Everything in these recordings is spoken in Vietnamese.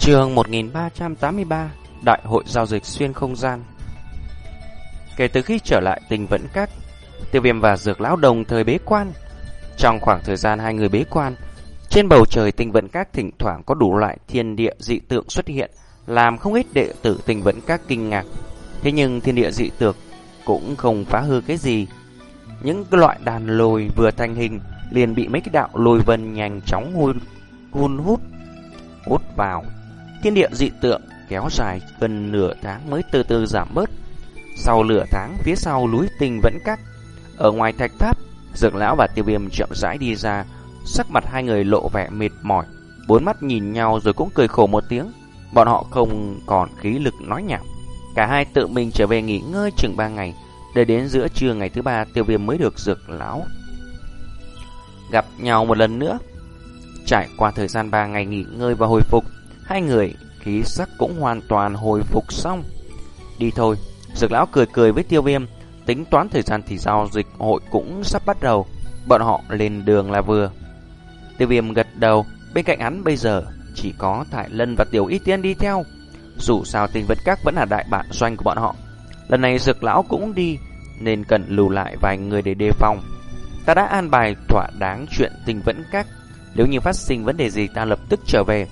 Trường 1383 Đại hội giao dịch xuyên không gian. Kể từ khi trở lại tình vẫn các Tiêu viêm và dược lão đồng thời bế quan. Trong khoảng thời gian hai người bế quan Trên bầu trời tình vận các thỉnh thoảng có đủ loại thiên địa dị tượng xuất hiện Làm không ít đệ tử tình vẫn các kinh ngạc. Thế nhưng thiên địa dị tượng cũng không phá hư cái gì. Những loại đàn lồi vừa thành hình liền bị mấy cái đạo lôi vân nhanh chóng hun, hun hút hút vào. Thiên địa dị tượng kéo dài gần nửa tháng mới từ từ giảm bớt. Sau nửa tháng, phía sau núi tình vẫn cắt. Ở ngoài thạch tháp, dược lão và tiêu viêm chậm rãi đi ra, sắc mặt hai người lộ vẻ mệt mỏi. Bốn mắt nhìn nhau rồi cũng cười khổ một tiếng. Bọn họ không còn khí lực nói nhảm. Cả hai tự mình trở về nghỉ ngơi chừng ba ngày. Để đến giữa trưa ngày thứ ba, tiêu viêm mới được dược lão. Gặp nhau một lần nữa. Trải qua thời gian ba ngày nghỉ ngơi và hồi phục, hai người khí sắc cũng hoàn toàn hồi phục xong. Đi thôi, dược lão cười cười với tiêu viêm, tính toán thời gian thì giao dịch hội cũng sắp bắt đầu, bọn họ lên đường là vừa. Tiêu viêm gật đầu, bên cạnh hắn bây giờ chỉ có Thải Lân và Tiểu Y Tiên đi theo. Dù sao tình vật các vẫn là đại bản doanh của bọn họ. Lần này dược lão cũng đi, nên cần lưu lại vài người để đề phòng. Ta đã an bài thỏa đáng chuyện tình vẫn các. Nếu như phát sinh vấn đề gì ta lập tức trở về.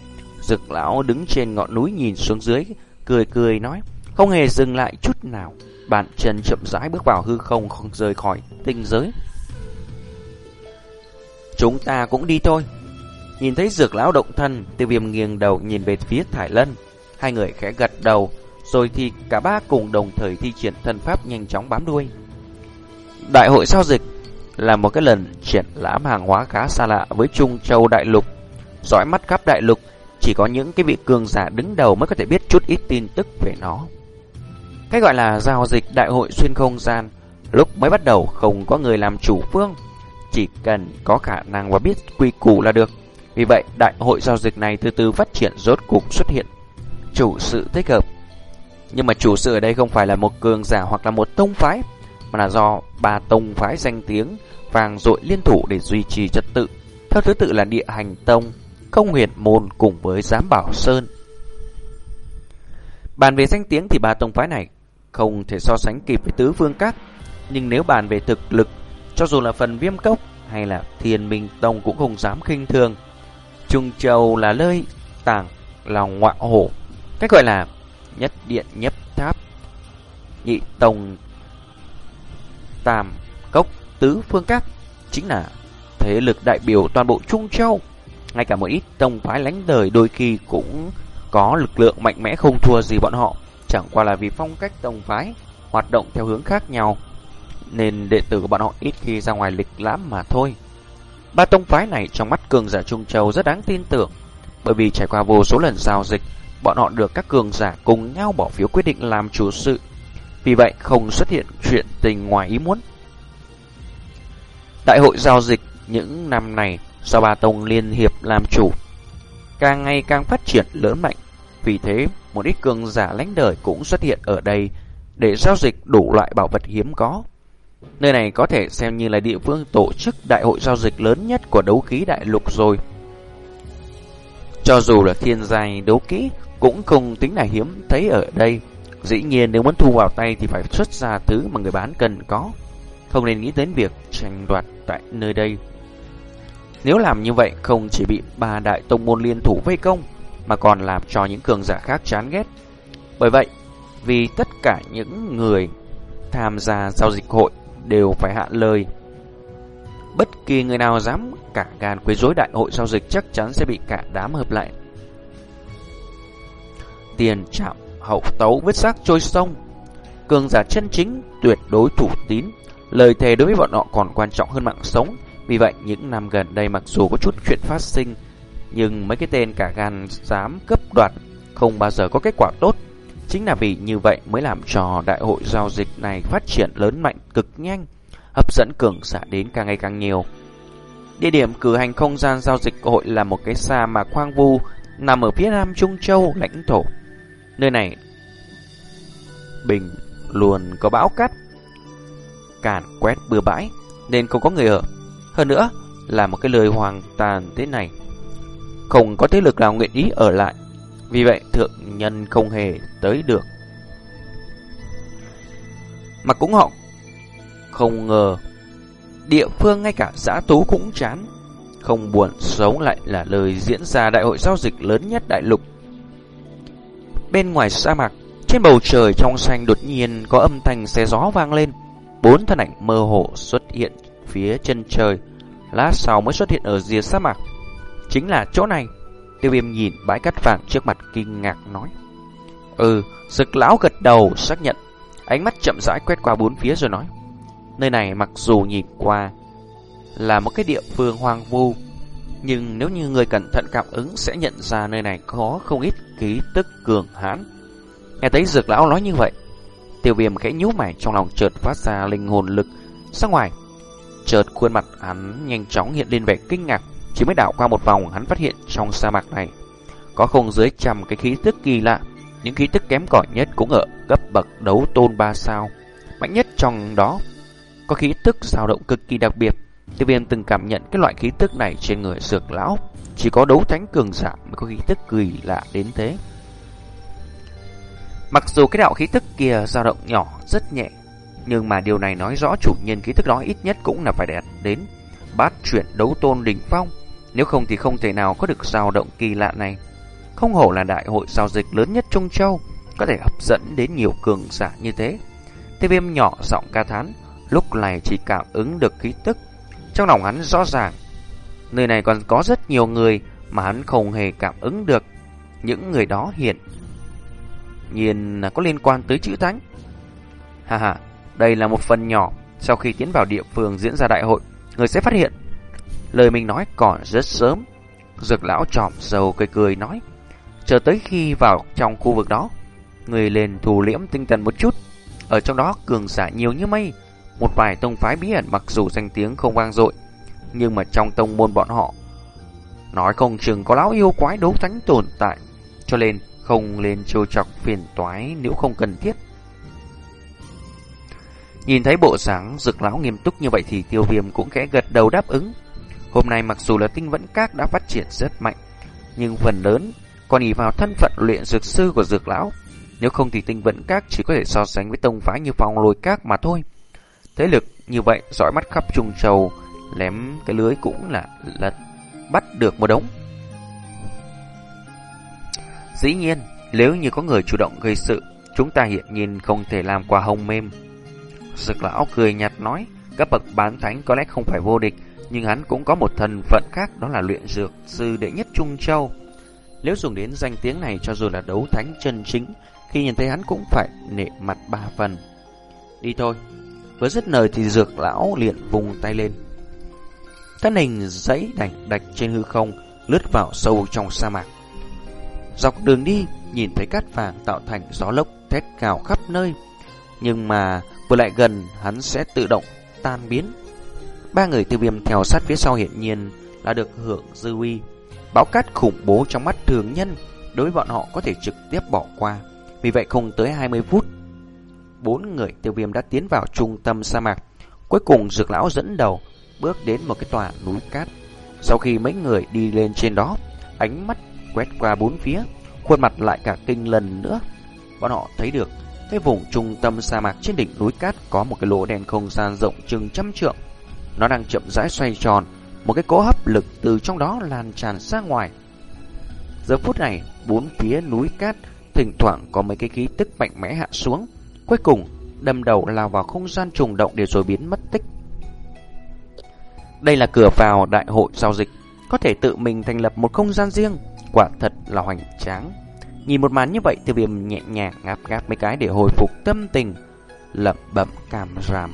Dực lão đứng trên ngọn núi nhìn xuống dưới, cười cười nói, không hề dừng lại chút nào. Bàn chân chậm rãi bước vào hư không không rời khỏi tinh giới. Chúng ta cũng đi thôi. Nhìn thấy dược lão động thân, tiêu viêm nghiêng đầu nhìn về phía Thải Lân. Hai người khẽ gật đầu, rồi thì cả ba cùng đồng thời thi triển thân pháp nhanh chóng bám đuôi. Đại hội giao dịch là một cái lần triển lãm hàng hóa khá xa lạ với Trung Châu Đại Lục. Dõi mắt khắp Đại Lục, chỉ có những cái vị cường giả đứng đầu mới có thể biết chút ít tin tức về nó. Cái gọi là giao dịch đại hội xuyên không gian, lúc mới bắt đầu không có người làm chủ phương, chỉ cần có khả năng và biết quy củ là được. Vì vậy, đại hội giao dịch này từ từ phát triển rốt cục xuất hiện chủ sự thích hợp. Nhưng mà chủ sự ở đây không phải là một cường giả hoặc là một tông phái, mà là do ba tông phái danh tiếng vàng dội liên thủ để duy trì trật tự. Theo thứ tự là địa hành tông, không huyền môn cùng với giám bảo sơn. Bàn về danh tiếng thì ba tông phái này không thể so sánh kịp với tứ phương các, nhưng nếu bàn về thực lực, cho dù là phần viêm cốc hay là thiền minh tông cũng không dám khinh thường. Trung Châu là nơi tàng lòng ngọa hổ, cách gọi là nhất điện nhấp tháp, nhị tông tam cốc tứ phương các, chính là thế lực đại biểu toàn bộ Trung Châu. Ngay cả một ít tông phái lánh đời đôi khi cũng có lực lượng mạnh mẽ không thua gì bọn họ. Chẳng qua là vì phong cách tông phái hoạt động theo hướng khác nhau. Nên đệ tử của bọn họ ít khi ra ngoài lịch lãm mà thôi. Ba tông phái này trong mắt cường giả Trung Châu rất đáng tin tưởng. Bởi vì trải qua vô số lần giao dịch, bọn họ được các cường giả cùng nhau bỏ phiếu quyết định làm chủ sự. Vì vậy không xuất hiện chuyện tình ngoài ý muốn. Đại hội giao dịch những năm này do ba tông liên hiệp làm chủ, càng ngày càng phát triển lớn mạnh. Vì thế, một ít cường giả lãnh đời cũng xuất hiện ở đây để giao dịch đủ loại bảo vật hiếm có. Nơi này có thể xem như là địa phương tổ chức đại hội giao dịch lớn nhất của đấu khí đại lục rồi. Cho dù là thiên giai đấu kỹ cũng không tính là hiếm thấy ở đây. Dĩ nhiên nếu muốn thu vào tay thì phải xuất ra thứ mà người bán cần có. Không nên nghĩ đến việc tranh đoạt tại nơi đây. Nếu làm như vậy không chỉ bị ba đại tông môn liên thủ vây công mà còn làm cho những cường giả khác chán ghét. Bởi vậy, vì tất cả những người tham gia giao dịch hội đều phải hạ lời. Bất kỳ người nào dám cả gan quấy rối đại hội giao dịch chắc chắn sẽ bị cả đám hợp lại. Tiền chạm hậu tấu vết xác trôi sông. Cường giả chân chính tuyệt đối thủ tín, lời thề đối với bọn họ còn quan trọng hơn mạng sống. Vì vậy, những năm gần đây mặc dù có chút chuyện phát sinh, nhưng mấy cái tên cả gan dám cấp đoạt không bao giờ có kết quả tốt. Chính là vì như vậy mới làm cho đại hội giao dịch này phát triển lớn mạnh cực nhanh, hấp dẫn cường giả đến càng ngày càng nhiều. Địa điểm cử hành không gian giao dịch hội là một cái sa mạc khoang vu nằm ở phía nam Trung Châu lãnh thổ. Nơi này bình luôn có bão cát càn quét bừa bãi nên không có người ở. Hơn nữa là một cái lời hoàng tàn thế này. Không có thế lực nào nguyện ý ở lại. Vì vậy thượng nhân không hề tới được. Mà cũng họ không ngờ địa phương ngay cả xã tú cũng chán. Không buồn sống lại là lời diễn ra đại hội giao dịch lớn nhất đại lục. Bên ngoài sa mạc, trên bầu trời trong xanh đột nhiên có âm thanh xe gió vang lên. Bốn thân ảnh mơ hồ xuất hiện phía chân trời, lát sau mới xuất hiện ở rìa sa mạc. Chính là chỗ này. Tiêu viêm nhìn bãi cát vàng trước mặt kinh ngạc nói. Ừ, sực lão gật đầu xác nhận. Ánh mắt chậm rãi quét qua bốn phía rồi nói. Nơi này mặc dù nhìn qua là một cái địa phương hoang vu, nhưng nếu như người cẩn thận cảm ứng sẽ nhận ra nơi này có không ít ký tức cường hãn. Nghe thấy dược lão nói như vậy, tiêu viêm khẽ nhú mày trong lòng chợt phát ra linh hồn lực ra ngoài. Chợt khuôn mặt hắn nhanh chóng hiện lên vẻ kinh ngạc, chỉ mới đảo qua một vòng hắn phát hiện trong sa mạc này có không dưới trăm cái khí tức kỳ lạ, những khí tức kém cỏi nhất cũng ở cấp bậc đấu tôn ba sao, mạnh nhất trong đó có khí tức dao động cực kỳ đặc biệt. Tiêu viêm từng cảm nhận cái loại khí tức này trên người dược lão, chỉ có đấu thánh cường giả mới có khí tức kỳ lạ đến thế. Mặc dù cái đạo khí tức kia dao động nhỏ rất nhẹ, nhưng mà điều này nói rõ chủ nhân khí tức đó ít nhất cũng là phải đạt đến bát chuyển đấu tôn đỉnh phong, nếu không thì không thể nào có được dao động kỳ lạ này. Không hổ là đại hội giao dịch lớn nhất Trung Châu, có thể hấp dẫn đến nhiều cường giả như thế. Tiêu viêm nhỏ giọng ca thán, lúc này chỉ cảm ứng được khí tức. Trong lòng hắn rõ ràng, nơi này còn có rất nhiều người mà hắn không hề cảm ứng được. Những người đó hiện nhiên là có liên quan tới chữ thánh. Hà hà, đây là một phần nhỏ sau khi tiến vào địa phương diễn ra đại hội, người sẽ phát hiện. Lời mình nói còn rất sớm. Dược lão trọm dầu cười cười nói, chờ tới khi vào trong khu vực đó, người lên thù liễm tinh thần một chút. Ở trong đó cường giả nhiều như mây, một vài tông phái bí ẩn mặc dù danh tiếng không vang dội, nhưng mà trong tông môn bọn họ nói không chừng có lão yêu quái đấu thánh tồn tại, cho nên không lên trêu chọc phiền toái nếu không cần thiết. Nhìn thấy bộ dáng rực lão nghiêm túc như vậy thì tiêu viêm cũng khẽ gật đầu đáp ứng. Hôm nay mặc dù là tinh vẫn các đã phát triển rất mạnh, nhưng phần lớn còn ý vào thân phận luyện dược sư của dược lão. Nếu không thì tinh vẫn các chỉ có thể so sánh với tông phái như phong lôi các mà thôi. Thế lực như vậy dõi mắt khắp trung châu, lém cái lưới cũng là lật bắt được một đống. Dĩ nhiên, nếu như có người chủ động gây sự, chúng ta hiện nhiên không thể làm qua hông mềm dược lão cười nhạt nói, các bậc bán thánh có lẽ không phải vô địch, nhưng hắn cũng có một thân phận khác đó là luyện dược sư đệ nhất Trung Châu. Nếu dùng đến danh tiếng này cho dù là đấu thánh chân chính, khi nhìn thấy hắn cũng phải nệ mặt ba phần. Đi thôi. với rất lời thì dược lão liền vùng tay lên. Thân hình giấy đảnh đạch trên hư không, lướt vào sâu trong sa mạc. Dọc đường đi, nhìn thấy cát vàng tạo thành gió lốc thét cào khắp nơi. Nhưng mà vừa lại gần, hắn sẽ tự động tan biến. Ba người tiêu viêm theo sát phía sau hiện nhiên là được hưởng dư uy. Báo cát khủng bố trong mắt thường nhân, đối với bọn họ có thể trực tiếp bỏ qua. Vì vậy không tới 20 phút, bốn người tiêu viêm đã tiến vào trung tâm sa mạc. Cuối cùng dược lão dẫn đầu, bước đến một cái tòa núi cát. Sau khi mấy người đi lên trên đó, ánh mắt quét qua bốn phía, khuôn mặt lại cả kinh lần nữa. Bọn họ thấy được cái vùng trung tâm sa mạc trên đỉnh núi cát có một cái lỗ đen không gian rộng chừng trăm trượng. Nó đang chậm rãi xoay tròn, một cái cỗ hấp lực từ trong đó lan tràn ra ngoài. Giờ phút này, bốn phía núi cát thỉnh thoảng có mấy cái khí tức mạnh mẽ hạ xuống, cuối cùng đâm đầu lao vào không gian trùng động để rồi biến mất tích. Đây là cửa vào đại hội giao dịch, có thể tự mình thành lập một không gian riêng, quả thật là hoành tráng. Nhìn một màn như vậy, tiêu viêm nhẹ nhàng ngáp ngáp mấy cái để hồi phục tâm tình, lẩm bẩm cảm ràm.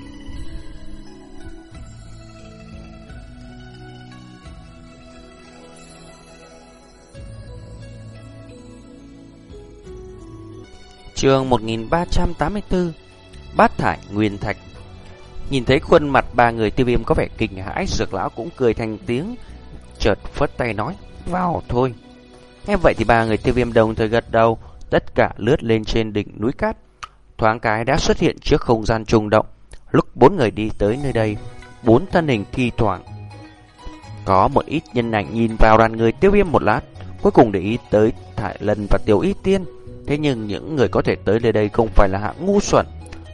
Chương 1384 Bát thải nguyên thạch Nhìn thấy khuôn mặt ba người tiêu viêm có vẻ kinh hãi Dược lão cũng cười thành tiếng Chợt phất tay nói Vào thôi Nghe vậy thì ba người tiêu viêm đồng thời gật đầu Tất cả lướt lên trên đỉnh núi cát Thoáng cái đã xuất hiện trước không gian trùng động Lúc bốn người đi tới nơi đây Bốn thân hình thi thoảng Có một ít nhân ảnh nhìn vào đoàn người tiêu viêm một lát cuối cùng để ý tới Thải Lân và Tiểu Y Tiên. Thế nhưng những người có thể tới nơi đây không phải là hạng ngu xuẩn,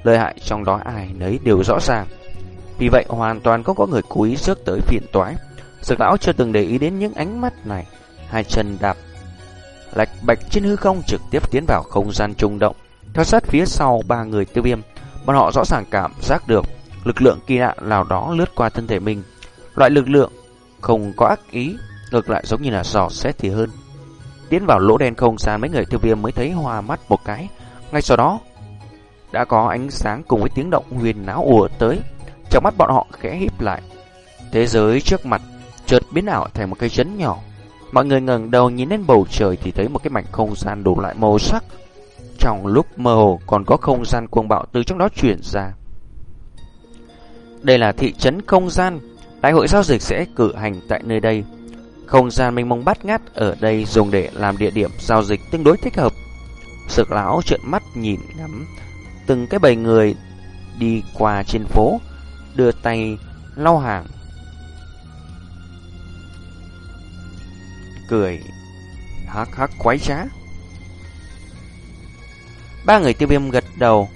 lợi hại trong đó ai nấy đều rõ ràng. Vì vậy hoàn toàn không có người cố ý rước tới phiền toái. Sực lão chưa từng để ý đến những ánh mắt này, hai chân đạp lạch bạch trên hư không trực tiếp tiến vào không gian trung động. Theo sát phía sau ba người tiêu viêm, bọn họ rõ ràng cảm giác được lực lượng kỳ lạ nào đó lướt qua thân thể mình. Loại lực lượng không có ác ý, ngược lại giống như là dò xét thì hơn. Tiến vào lỗ đen không gian mấy người tiêu viêm mới thấy hoa mắt một cái. Ngay sau đó, đã có ánh sáng cùng với tiếng động huyền náo ùa tới. Trong mắt bọn họ khẽ híp lại. Thế giới trước mặt chợt biến ảo thành một cây chấn nhỏ. Mọi người ngẩng đầu nhìn lên bầu trời thì thấy một cái mảnh không gian đủ loại màu sắc. Trong lúc mơ hồ còn có không gian cuồng bạo từ trong đó chuyển ra. Đây là thị trấn không gian, đại hội giao dịch sẽ cử hành tại nơi đây. Không gian mênh mông bát ngát ở đây dùng để làm địa điểm giao dịch tương đối thích hợp. Sực lão trợn mắt nhìn ngắm từng cái bầy người đi qua trên phố, đưa tay lau hàng. Cười hắc hắc quái trá. Ba người tiêu viêm gật đầu,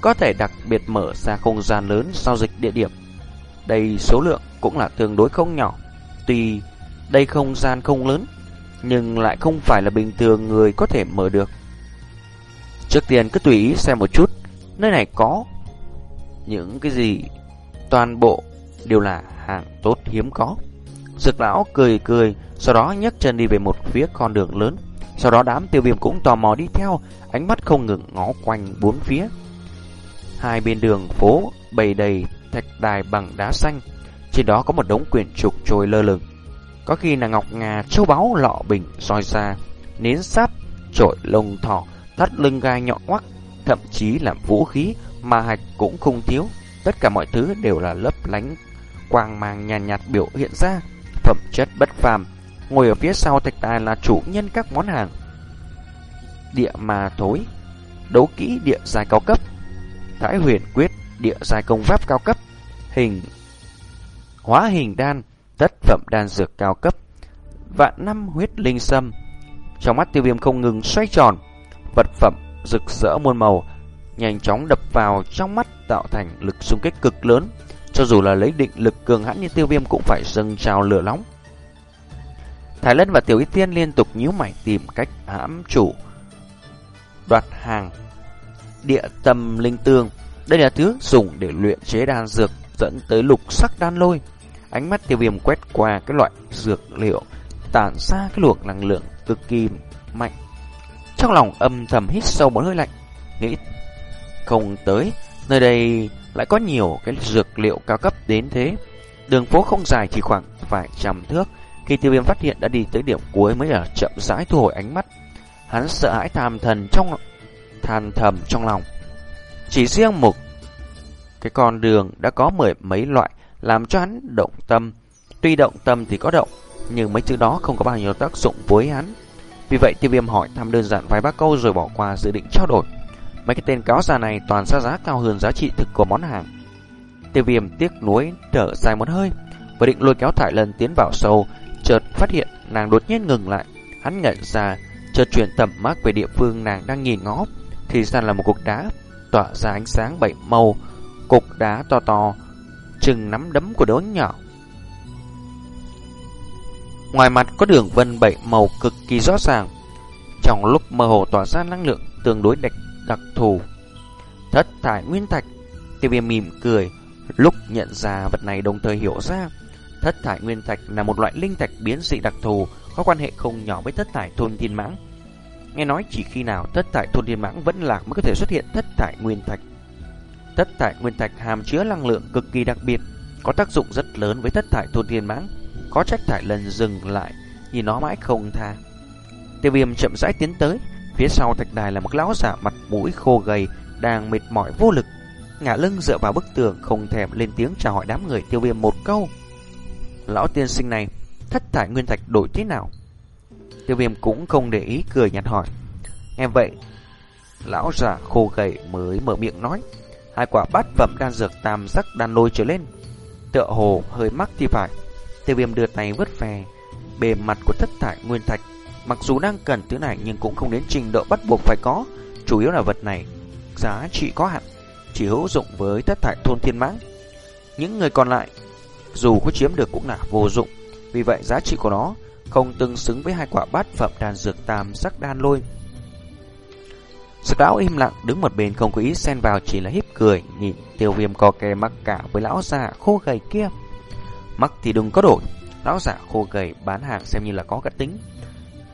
có thể đặc biệt mở ra không gian lớn giao dịch địa điểm. Đây số lượng cũng là tương đối không nhỏ. Tuy đây không gian không lớn, nhưng lại không phải là bình thường người có thể mở được. Trước tiên cứ tùy ý xem một chút, nơi này có những cái gì toàn bộ đều là hàng tốt hiếm có. Dực lão cười cười, sau đó nhấc chân đi về một phía con đường lớn. Sau đó đám tiêu viêm cũng tò mò đi theo, ánh mắt không ngừng ngó quanh bốn phía. Hai bên đường phố bầy đầy thạch đài bằng đá xanh, trên đó có một đống quyển trục trôi lơ lửng. Có khi là ngọc ngà, châu báu, lọ bình, soi xa, nến sắt, trội lông thỏ, thắt lưng gai nhọn quắc, thậm chí là vũ khí mà hạch cũng không thiếu. Tất cả mọi thứ đều là lấp lánh, quang mang nhàn nhạt, nhạt biểu hiện ra, phẩm chất bất phàm. Ngồi ở phía sau thạch tài là chủ nhân các món hàng. Địa mà thối, đấu kỹ địa dài cao cấp, thái huyền quyết, địa dài công pháp cao cấp, hình hóa hình đan, tất phẩm đan dược cao cấp, vạn năm huyết linh sâm. Trong mắt tiêu viêm không ngừng xoay tròn, vật phẩm rực rỡ muôn màu, nhanh chóng đập vào trong mắt tạo thành lực xung kích cực lớn. Cho dù là lấy định lực cường hãn như tiêu viêm cũng phải dâng trào lửa nóng. Thái Lân và Tiểu Y Tiên liên tục nhíu mày tìm cách hãm chủ đoạt hàng địa tâm linh tương. Đây là thứ dùng để luyện chế đan dược dẫn tới lục sắc đan lôi. Ánh mắt tiêu viêm quét qua cái loại dược liệu tản ra cái luồng năng lượng cực kỳ mạnh. Trong lòng âm thầm hít sâu một hơi lạnh, nghĩ không tới, nơi đây lại có nhiều cái dược liệu cao cấp đến thế. Đường phố không dài chỉ khoảng vài trăm thước. Khi tiêu viêm phát hiện đã đi tới điểm cuối mới là chậm rãi thu hồi ánh mắt. Hắn sợ hãi tham thần trong than thầm trong lòng. Chỉ riêng một cái con đường đã có mười mấy loại làm cho hắn động tâm. Tuy động tâm thì có động, nhưng mấy chữ đó không có bao nhiêu tác dụng với hắn. Vì vậy tiêu viêm hỏi thăm đơn giản vài ba câu rồi bỏ qua dự định trao đổi. Mấy cái tên cáo già này toàn ra giá cao hơn giá trị thực của món hàng. Tiêu viêm tiếc nuối trở dài một hơi, và định lôi kéo thải lần tiến vào sâu, chợt phát hiện nàng đột nhiên ngừng lại. Hắn nhận ra, chợt chuyển tầm mắt về địa phương nàng đang nhìn ngó, thì ra là một cục đá tỏa ra ánh sáng bảy màu, cục đá to to, chừng nắm đấm của đứa nhỏ. Ngoài mặt có đường vân bảy màu cực kỳ rõ ràng, trong lúc mơ hồ tỏa ra năng lượng tương đối đặc, đặc thù. Thất thải nguyên thạch, tiêu viêm mỉm cười, lúc nhận ra vật này đồng thời hiểu ra. Thất thải nguyên thạch là một loại linh thạch biến dị đặc thù, có quan hệ không nhỏ với thất thải thôn thiên mãng. Nghe nói chỉ khi nào thất thải thôn thiên mãng vẫn lạc mới có thể xuất hiện thất thải nguyên thạch. Thất thải nguyên thạch hàm chứa năng lượng cực kỳ đặc biệt, có tác dụng rất lớn với thất thải thôn thiên mãng. Có trách thải lần dừng lại, nhìn nó mãi không tha. Tiêu viêm chậm rãi tiến tới, phía sau thạch đài là một lão giả mặt mũi khô gầy, đang mệt mỏi vô lực. Ngả lưng dựa vào bức tường không thèm lên tiếng chào hỏi đám người tiêu viêm một câu. Lão tiên sinh này, thất thải nguyên thạch đổi thế nào? Tiêu viêm cũng không để ý cười nhạt hỏi. Nghe vậy, lão giả khô gầy mới mở miệng nói. Hai quả bát phẩm đan dược tam sắc đan lôi trở lên. Tựa hồ hơi mắc thì phải. Tiêu viêm đưa tay vứt về bề mặt của thất thải nguyên thạch. Mặc dù đang cần thứ này nhưng cũng không đến trình độ bắt buộc phải có. Chủ yếu là vật này giá trị có hạn, chỉ hữu dụng với thất thải thôn thiên mãng. Những người còn lại, dù có chiếm được cũng là vô dụng. Vì vậy giá trị của nó không tương xứng với hai quả bát phẩm đan dược tam sắc đan lôi. Sự lão im lặng đứng một bên không có ý xen vào chỉ là híp cười nhìn tiêu viêm co kè mắc cả với lão già khô gầy kia. Mắc thì đừng có đổi, lão già khô gầy bán hàng xem như là có cả tính.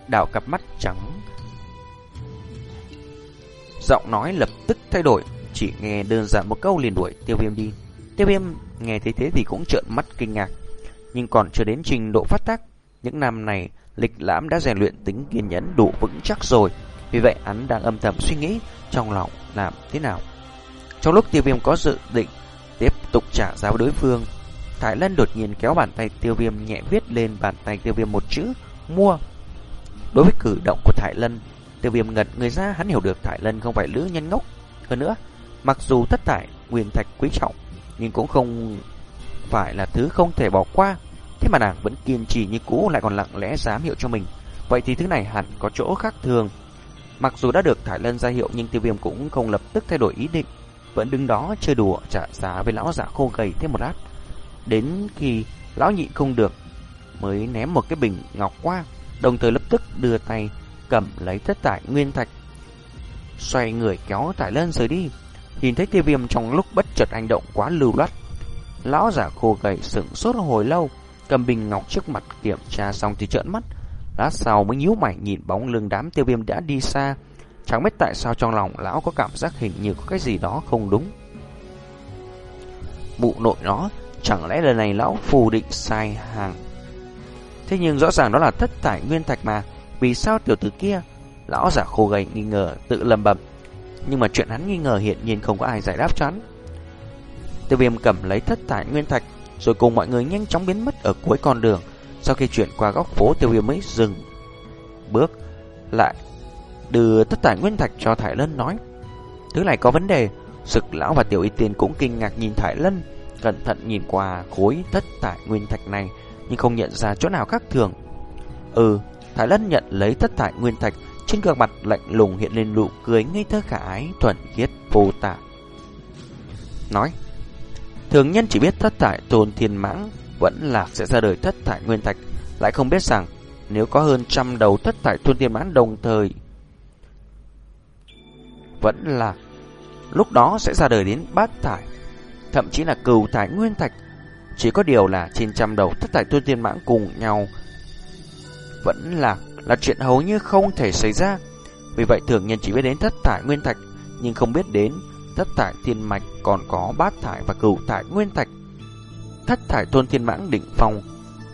Đảo cặp mắt trắng. Giọng nói lập tức thay đổi, chỉ nghe đơn giản một câu liền đuổi tiêu viêm đi. Tiêu viêm nghe thấy thế thì cũng trợn mắt kinh ngạc, nhưng còn chưa đến trình độ phát tác. Những năm này, lịch lãm đã rèn luyện tính kiên nhẫn đủ vững chắc rồi. Vì vậy hắn đang âm thầm suy nghĩ trong lòng làm thế nào. Trong lúc tiêu viêm có dự định tiếp tục trả giá với đối phương, Thái Lân đột nhiên kéo bàn tay tiêu viêm nhẹ viết lên bàn tay tiêu viêm một chữ mua. Đối với cử động của Thải Lân, tiêu viêm ngật người ra hắn hiểu được Thải Lân không phải lữ nhân ngốc. Hơn nữa, mặc dù thất thải nguyên thạch quý trọng, nhưng cũng không phải là thứ không thể bỏ qua. Thế mà nàng vẫn kiên trì như cũ lại còn lặng lẽ dám hiệu cho mình. Vậy thì thứ này hẳn có chỗ khác thường. Mặc dù đã được Thải Lân ra hiệu nhưng tiêu viêm cũng không lập tức thay đổi ý định. Vẫn đứng đó chơi đùa trả giá với lão giả khô gầy thêm một lát. Đến khi lão nhịn không được mới ném một cái bình ngọc qua. Đồng thời lập tức đưa tay cầm lấy thất tải nguyên thạch. Xoay người kéo tải lên rời đi. Nhìn thấy tiêu viêm trong lúc bất chợt hành động quá lưu loát. Lão giả khô gầy sững sốt hồi lâu. Cầm bình ngọc trước mặt kiểm tra xong thì trợn mắt Lát sau mới nhíu mày nhìn bóng lưng đám tiêu viêm đã đi xa Chẳng biết tại sao trong lòng lão có cảm giác hình như có cái gì đó không đúng Mụ nội nó, Chẳng lẽ lần này lão phù định sai hàng Thế nhưng rõ ràng đó là thất thải nguyên thạch mà. Vì sao tiểu tử kia? Lão giả khô gầy nghi ngờ, tự lầm bầm Nhưng mà chuyện hắn nghi ngờ hiện nhiên không có ai giải đáp cho hắn. Tiêu viêm cầm lấy thất thải nguyên thạch, Rồi cùng mọi người nhanh chóng biến mất ở cuối con đường. Sau khi chuyển qua góc phố, tiêu viêm mới dừng Bước lại, Đưa thất thải nguyên thạch cho Thải Lân nói, Thứ này có vấn đề. Sực lão và tiểu y tiên cũng kinh ngạc nhìn Thải Lân, Cẩn thận nhìn qua khối thất tải nguyên thạch này. Nhưng không nhận ra chỗ nào khác thường Ừ Thái Lân nhận lấy thất thải nguyên thạch Trên gương mặt lạnh lùng hiện lên nụ cười ngây thơ khả ái Thuần khiết vô tả Nói Thường nhân chỉ biết thất thải tồn thiên mãng vẫn là sẽ ra đời thất thải nguyên thạch, lại không biết rằng nếu có hơn trăm đầu thất thải tuôn thiên mãn đồng thời vẫn là lúc đó sẽ ra đời đến bát thải, thậm chí là cừu thải nguyên thạch. Chỉ có điều là trên trăm đầu thất thải tuôn tiên mãng cùng nhau vẫn là là chuyện hầu như không thể xảy ra. Vì vậy thường nhân chỉ biết đến thất thải nguyên thạch, nhưng không biết đến thất thải thiên mạch còn có bát thải và cửu thải nguyên thạch thất thải tôn thiên mãng đỉnh phong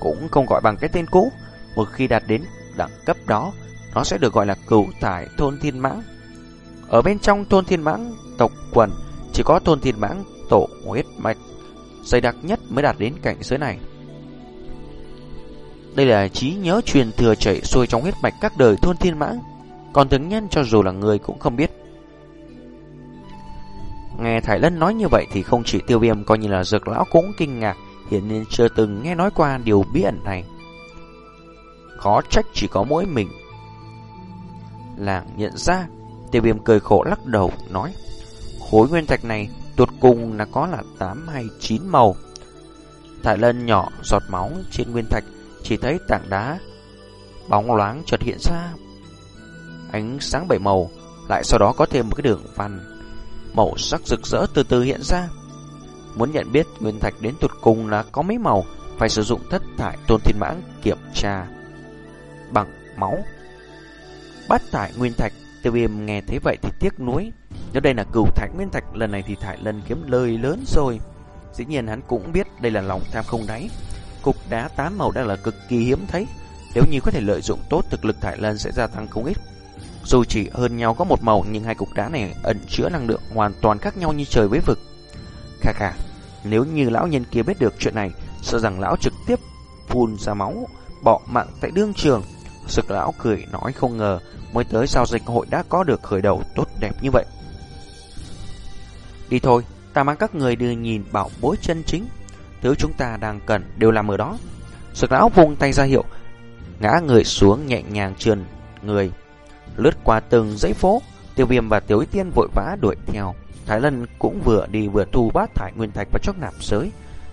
cũng không gọi bằng cái tên cũ. Một khi đạt đến đẳng cấp đó, nó sẽ được gọi là cửu thải thôn thiên mãng. Ở bên trong thôn thiên mãng tộc quần, chỉ có thôn thiên mãng tổ huyết mạch dày đặc nhất mới đạt đến cảnh giới này. Đây là trí nhớ truyền thừa chảy xuôi trong huyết mạch các đời thôn thiên mãng, còn thường nhân cho dù là người cũng không biết. Nghe Thải Lân nói như vậy thì không chỉ tiêu viêm coi như là dược lão cũng kinh ngạc, hiện nên chưa từng nghe nói qua điều bí ẩn này. Khó trách chỉ có mỗi mình. Làng nhận ra, tiêu viêm cười khổ lắc đầu, nói, khối nguyên thạch này tuột cùng là có là 8 hay 9 màu. Thải Lân nhỏ giọt máu trên nguyên thạch, chỉ thấy tảng đá bóng loáng chợt hiện ra. Ánh sáng bảy màu, lại sau đó có thêm một cái đường văn màu sắc rực rỡ từ từ hiện ra. Muốn nhận biết nguyên thạch đến tuột cùng là có mấy màu, phải sử dụng thất thải tôn thiên mãng kiểm tra bằng máu. Bát thải nguyên thạch, tiêu viêm nghe thấy vậy thì tiếc nuối. Nếu đây là cửu thạch nguyên thạch, lần này thì thải lần kiếm lời lớn rồi. Dĩ nhiên hắn cũng biết đây là lòng tham không đáy. Cục đá tám màu đang là cực kỳ hiếm thấy. Nếu như có thể lợi dụng tốt thực lực thải lân sẽ gia tăng không ít. Dù chỉ hơn nhau có một màu nhưng hai cục đá này ẩn chứa năng lượng hoàn toàn khác nhau như trời với vực. Khà khà, nếu như lão nhân kia biết được chuyện này, sợ rằng lão trực tiếp phun ra máu, bỏ mạng tại đương trường. Sực lão cười nói không ngờ mới tới giao dịch hội đã có được khởi đầu tốt đẹp như vậy. Đi thôi, ta mang các người đưa nhìn bảo bối chân chính. Thứ chúng ta đang cần đều làm ở đó. Sực lão vung tay ra hiệu, ngã người xuống nhẹ nhàng trườn người, lướt qua từng dãy phố. Tiêu viêm và Tiểu Ý Tiên vội vã đuổi theo. Thái Lân cũng vừa đi vừa thu bát thải nguyên thạch vào chốc nạp sới,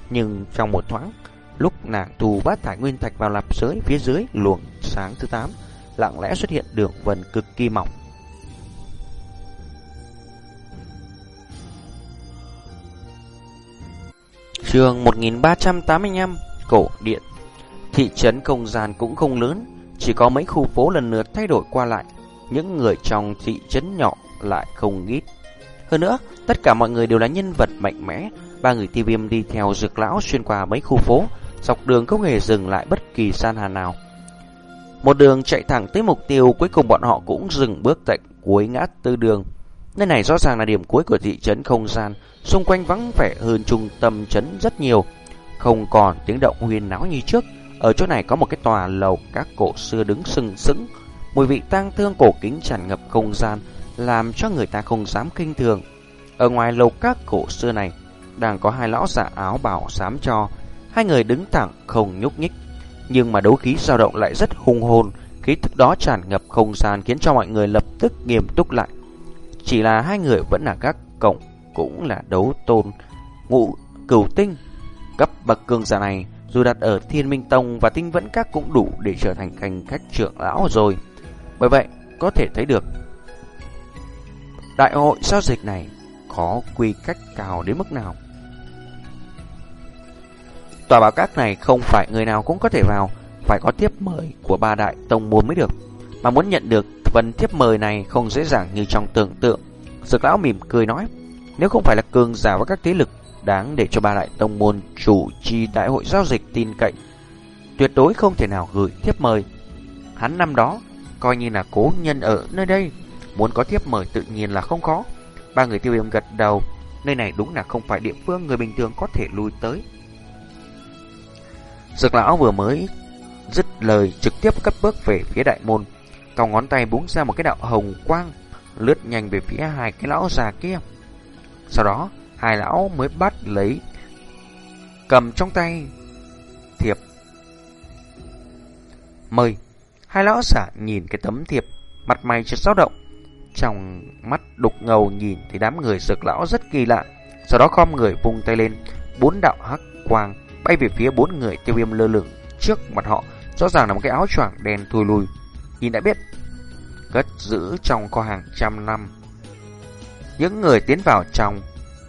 Nhưng trong một thoáng, lúc nàng thu bát thải nguyên thạch vào nạp sới phía dưới luồng sáng thứ 8, lặng lẽ xuất hiện đường vân cực kỳ mỏng. Trường 1385 Cổ Điện. Thị trấn không gian cũng không lớn Chỉ có mấy khu phố lần lượt thay đổi qua lại. Những người trong thị trấn nhỏ lại không ít. Hơn nữa, tất cả mọi người đều là nhân vật mạnh mẽ. Ba người tiêu viêm đi theo dược lão xuyên qua mấy khu phố Dọc đường không hề dừng lại bất kỳ san hà nào. Một đường chạy thẳng tới mục tiêu Cuối cùng bọn họ cũng dừng bước tại cuối ngã tư đường. Nơi này rõ ràng là điểm cuối của thị trấn không gian, xung quanh vắng vẻ hơn trung tâm trấn rất nhiều, không còn tiếng động huyền náo như trước. Ở chỗ này có một cái tòa lầu các cổ xưa đứng sừng sững, mùi vị tang thương cổ kính tràn ngập không gian, làm cho người ta không dám kinh thường. Ở ngoài lầu các cổ xưa này, đang có hai lão giả áo bảo xám cho, hai người đứng thẳng không nhúc nhích, nhưng mà đấu khí dao động lại rất hung hồn, khí thức đó tràn ngập không gian khiến cho mọi người lập tức nghiêm túc lại. Chỉ là hai người vẫn là các cộng Cũng là đấu tôn, Ngụ cửu tinh. Cấp bậc cường giả này, Dù đặt ở thiên minh tông và tinh vẫn các cũng đủ Để trở thành hành khách trưởng lão rồi. Bởi vậy, có thể thấy được, Đại hội giao dịch này Có quy cách cao đến mức nào. Tòa bảo các này không phải người nào cũng có thể vào, Phải có tiếp mời của ba đại tông môn mới được. Mà muốn nhận được Phần thiếp mời này không dễ dàng như trong tưởng tượng. Dược lão mỉm cười nói, nếu không phải là cường giả và các thế lực đáng để cho ba đại tông môn chủ trì đại hội giao dịch tin cậy, tuyệt đối không thể nào gửi thiếp mời. Hắn năm đó coi như là cố nhân ở nơi đây, muốn có thiếp mời tự nhiên là không khó. Ba người tiêu viêm gật đầu, nơi này đúng là không phải địa phương người bình thường có thể lui tới. Dược lão vừa mới dứt lời trực tiếp cất bước về phía đại môn cầu ngón tay búng ra một cái đạo hồng quang, lướt nhanh về phía hai cái lão già kia. Sau đó, hai lão mới bắt lấy cầm trong tay thiệp mời. Hai lão giả nhìn cái tấm thiệp, mặt mày chợt dao động. Trong mắt đục ngầu nhìn thì đám người sực lão rất kỳ lạ. Sau đó khom người vung tay lên, bốn đạo hắc quang bay về phía bốn người tiêu viêm lơ lửng trước mặt họ. Rõ ràng là một cái áo choàng đen thui lùi Nhìn đã biết Cất giữ trong kho hàng trăm năm, Những người tiến vào trong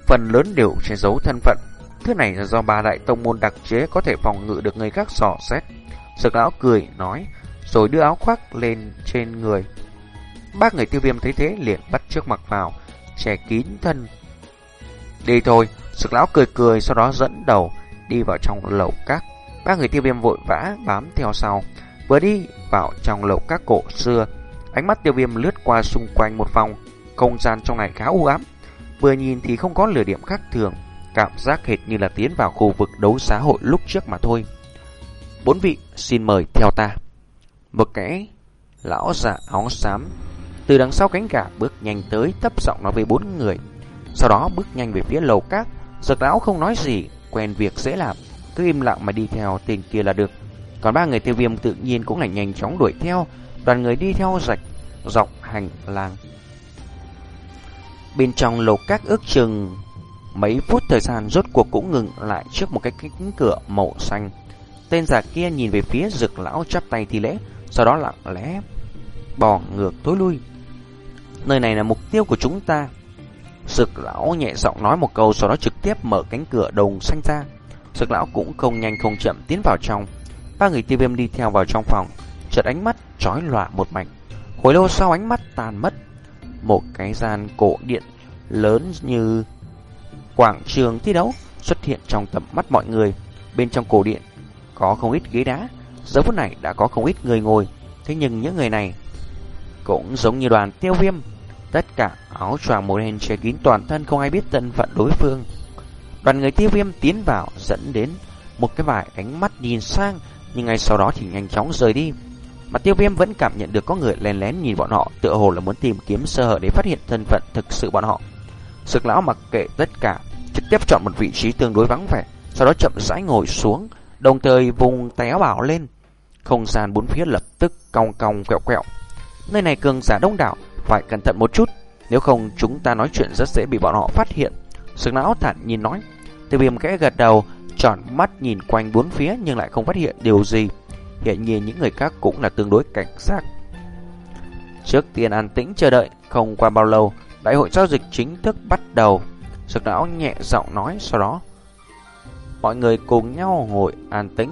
Phần lớn đều che giấu thân phận. Thứ này là do ba đại tông môn đặc chế Có thể phòng ngự được người khác sò xét. Sực lão cười nói, Rồi đưa áo khoác lên trên người. Ba người tiêu viêm thấy thế liền bắt trước mặc vào, Che kín thân. Đi thôi, Sực lão cười cười Sau đó dẫn đầu đi vào trong lầu các. Ba người tiêu viêm vội vã bám theo sau. Vừa đi vào trong lầu các cổ xưa, ánh mắt tiêu viêm lướt qua xung quanh một vòng, không gian trong này khá u ám. Vừa nhìn thì không có lửa điểm khác thường, cảm giác hệt như là tiến vào khu vực đấu xã hội lúc trước mà thôi. Bốn vị xin mời theo ta. Một cái lão già áo xám từ đằng sau cánh gà bước nhanh tới thấp giọng nói với bốn người. Sau đó bước nhanh về phía lầu các, giật lão không nói gì, quen việc dễ làm, cứ im lặng mà đi theo tên kia là được. Còn ba người tiêu viêm tự nhiên cũng là nhanh chóng đuổi theo, đoàn người đi theo rạch dọc hành lang. Bên trong lầu các ước chừng mấy phút thời gian rốt cuộc cũng ngừng lại trước một cái cánh cửa màu xanh. Tên già kia nhìn về phía rực lão chắp tay thi lễ, sau đó lặng lẽ bò ngược tối lui. Nơi này là mục tiêu của chúng ta. Sực lão nhẹ giọng nói một câu sau đó trực tiếp mở cánh cửa đồng xanh ra. Sực lão cũng không nhanh không chậm tiến vào trong. Ba người tiêu viêm đi theo vào trong phòng, chợt ánh mắt chói lòa một mảnh. Hồi lâu sau ánh mắt tàn mất, một cái gian cổ điện lớn như quảng trường thi đấu xuất hiện trong tầm mắt mọi người. Bên trong cổ điện có không ít ghế đá, giờ phút này đã có không ít người ngồi. Thế nhưng những người này cũng giống như đoàn tiêu viêm, tất cả áo choàng màu đen che kín toàn thân không ai biết thân phận đối phương. Đoàn người tiêu viêm tiến vào dẫn đến một cái vài ánh mắt nhìn sang nhưng ngay sau đó thì nhanh chóng rời đi. Mà tiêu viêm vẫn cảm nhận được có người lén lén nhìn bọn họ, tựa hồ là muốn tìm kiếm sơ hở để phát hiện thân phận thực sự bọn họ. Sực lão mặc kệ tất cả, trực tiếp chọn một vị trí tương đối vắng vẻ, sau đó chậm rãi ngồi xuống, đồng thời vùng té bảo lên. Không gian bốn phía lập tức cong cong quẹo quẹo. Nơi này cường giả đông đảo, phải cẩn thận một chút, nếu không chúng ta nói chuyện rất dễ bị bọn họ phát hiện. sực lão thản nhìn nói. Tiêu viêm kẽ gật đầu, tròn mắt nhìn quanh bốn phía nhưng lại không phát hiện điều gì. Hiện nhiên những người khác cũng là tương đối cảnh giác. Trước tiên an tĩnh chờ đợi, không qua bao lâu, đại hội giao dịch chính thức bắt đầu. Sực não nhẹ giọng nói sau đó. Mọi người cùng nhau ngồi an tĩnh.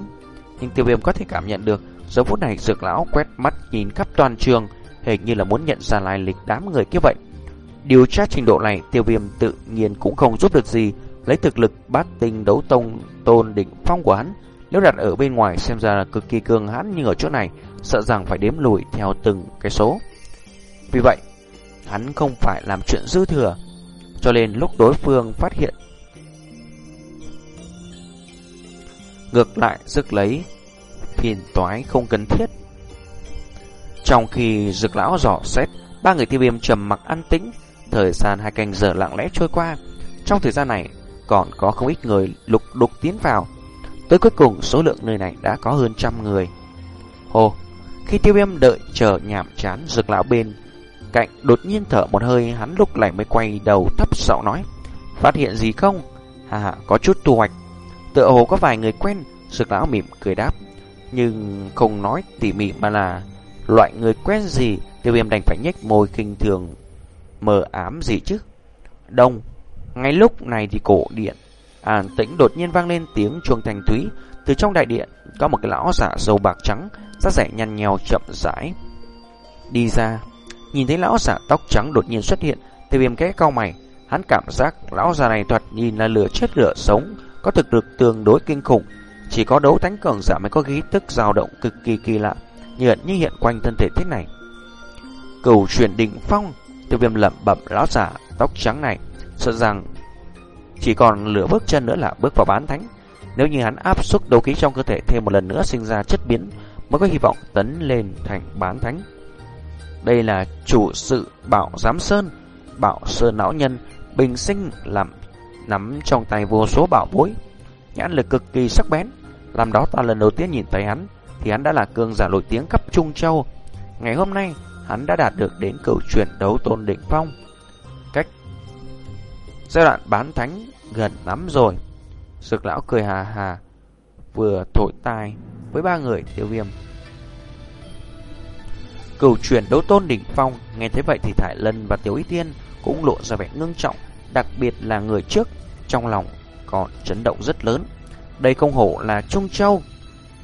Nhưng tiêu viêm có thể cảm nhận được, giờ phút này dược lão quét mắt nhìn khắp toàn trường, hình như là muốn nhận ra lai lịch đám người kia vậy. Điều tra trình độ này, tiêu viêm tự nhiên cũng không giúp được gì, lấy thực lực bát tinh đấu tông tôn đỉnh phong của hắn. Nếu đặt ở bên ngoài xem ra là cực kỳ cường hãn nhưng ở chỗ này sợ rằng phải đếm lùi theo từng cái số. Vì vậy, hắn không phải làm chuyện dư thừa, cho nên lúc đối phương phát hiện ngược lại rực lấy phiền toái không cần thiết. Trong khi rực lão dò xét, ba người tiêu viêm trầm mặc an tĩnh, thời gian hai canh giờ lặng lẽ trôi qua. Trong thời gian này, còn có không ít người lục đục tiến vào. Tới cuối cùng, số lượng nơi này đã có hơn trăm người. Hồ, khi tiêu viêm đợi chờ nhảm chán rực lão bên cạnh đột nhiên thở một hơi hắn lúc này mới quay đầu thấp giọng nói phát hiện gì không hà hà có chút thu hoạch tựa hồ có vài người quen sực lão mỉm cười đáp nhưng không nói tỉ mỉ mà là loại người quen gì tiêu viêm đành phải nhếch môi kinh thường mờ ám gì chứ đông ngay lúc này thì cổ điện an tĩnh đột nhiên vang lên tiếng chuông thanh thúy từ trong đại điện có một cái lão giả dầu bạc trắng da rẻ nhăn nhèo chậm rãi đi ra Nhìn thấy lão giả tóc trắng đột nhiên xuất hiện, tiêu viêm kẽ cao mày, hắn cảm giác lão già này thoạt nhìn là lửa chết lửa sống, có thực lực tương đối kinh khủng. Chỉ có đấu thánh cường giả mới có khí tức dao động cực kỳ kỳ lạ, như như hiện quanh thân thể thế này. Cầu chuyển đỉnh phong, tiêu viêm lẩm bẩm lão giả tóc trắng này, sợ rằng chỉ còn lửa bước chân nữa là bước vào bán thánh. Nếu như hắn áp suất đấu khí trong cơ thể thêm một lần nữa sinh ra chất biến, mới có hy vọng tấn lên thành bán thánh. Đây là chủ sự bảo giám sơn, bảo sơn lão nhân, bình sinh làm nắm trong tay vô số bảo bối. Nhãn lực cực kỳ sắc bén, làm đó ta lần đầu tiên nhìn thấy hắn, thì hắn đã là cường giả nổi tiếng cấp Trung Châu. Ngày hôm nay, hắn đã đạt được đến cửu chuyển đấu tôn đỉnh phong. Giai đoạn bán thánh gần lắm rồi. Sực lão cười hà hà, vừa thổi tai với ba người tiêu viêm. Cửu truyền đấu tôn đỉnh phong, nghe thấy vậy thì Thải Lân và Tiểu Y Tiên cũng lộ ra vẻ ngưng trọng, đặc biệt là người trước, trong lòng còn chấn động rất lớn. Đây không hổ là Trung Châu,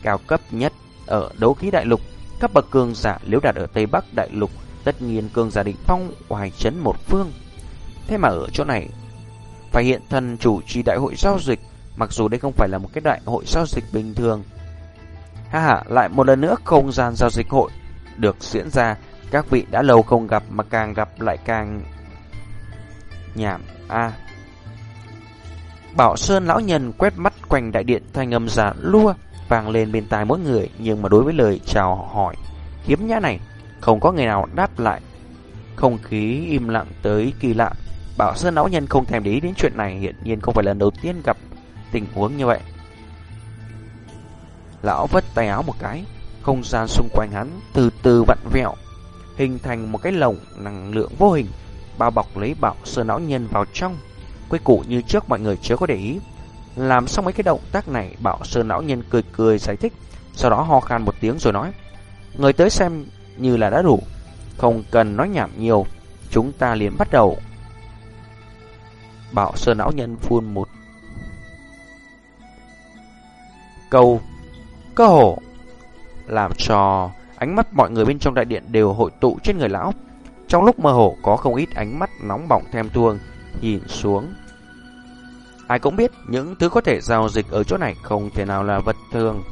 cao cấp nhất ở đấu khí đại lục, các bậc cường giả nếu đạt ở Tây Bắc đại lục, tất nhiên cường giả đỉnh phong hoài chấn một phương. Thế mà ở chỗ này, phải hiện thần chủ trì đại hội giao dịch, mặc dù đây không phải là một cái đại hội giao dịch bình thường. Ha ha, lại một lần nữa không gian giao dịch hội được diễn ra, các vị đã lâu không gặp mà càng gặp lại càng nhảm a. Bảo Sơn lão nhân quét mắt quanh đại điện thanh âm giả lua vang lên bên tai mỗi người, nhưng mà đối với lời chào hỏi hiếm nhã này, không có người nào đáp lại. Không khí im lặng tới kỳ lạ. Bảo Sơn lão nhân không thèm để ý đến chuyện này, hiện nhiên không phải lần đầu tiên gặp tình huống như vậy. Lão vất tay áo một cái, không gian xung quanh hắn từ từ vặn vẹo, hình thành một cái lồng năng lượng vô hình, bao bọc lấy bảo sơn não nhân vào trong. Quy củ như trước mọi người chưa có để ý. Làm xong mấy cái động tác này, bảo sơn não nhân cười cười giải thích, sau đó ho khan một tiếng rồi nói, người tới xem như là đã đủ, không cần nói nhảm nhiều, chúng ta liền bắt đầu. Bảo sơn não nhân, phun một câu, cơ hồ làm cho ánh mắt mọi người bên trong đại điện đều hội tụ trên người lão. Trong lúc mơ hồ, có không ít ánh mắt nóng bỏng thèm thuồng nhìn xuống. Ai cũng biết những thứ có thể giao dịch ở chỗ này không thể nào là vật thường.